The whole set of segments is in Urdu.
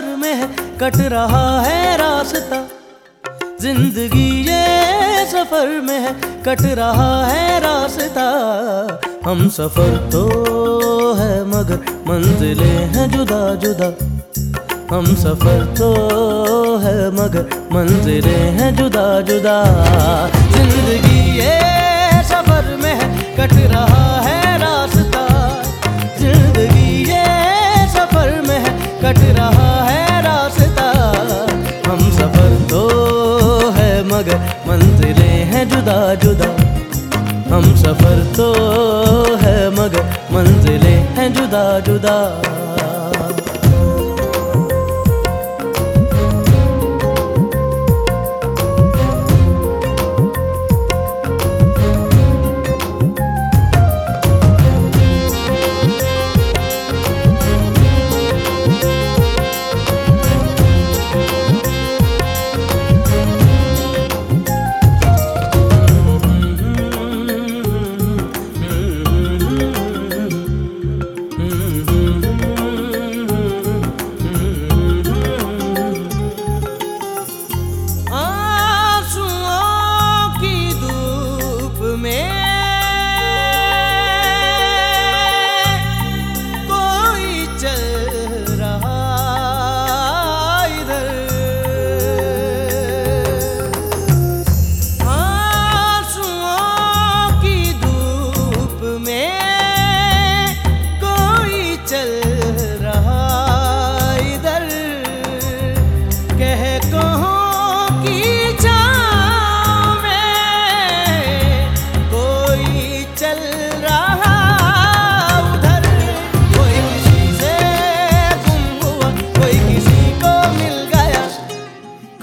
سفر میں ہے کٹ رہا ہے راستہ۔ زندگی یہ سفر میں ہے کٹ رہا ہے راستہ۔ ہم سفر تو ہے مگر منزلیں ہیں جدا جدا۔ ہم سفر تو ہے مگر منزلیں ہیں جدا جدا۔ زندگی یہ سفر میں ہے کٹ رہا ہے راستہ۔ زندگی یہ سفر میں ہے کٹ رہا ہم سفر تو ہے مگر منزلیں ہیں جدا جدا۔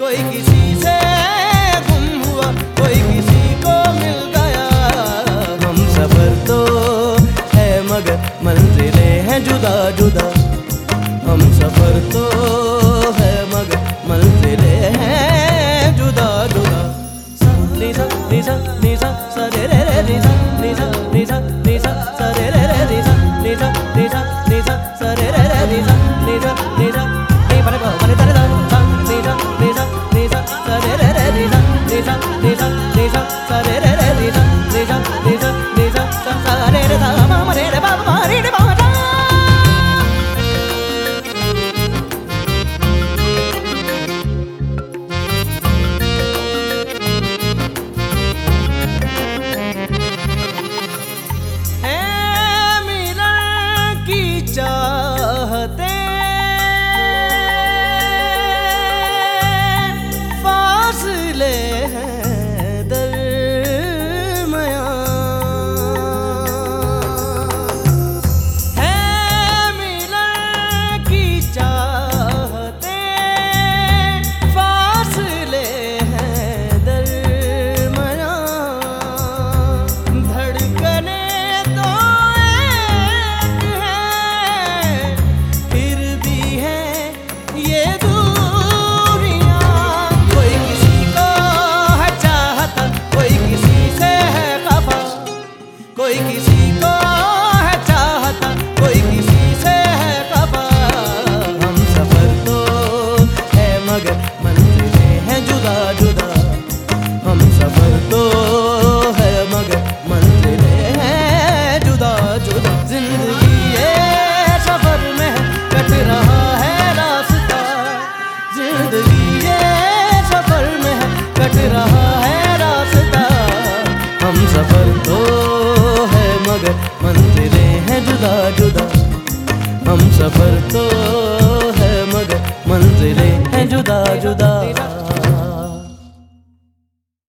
کوئی کسی ہے منزلیں ہیں جدا جدا۔ ہم سفر تو ہے مگر منزلیں ہیں جدا جدا۔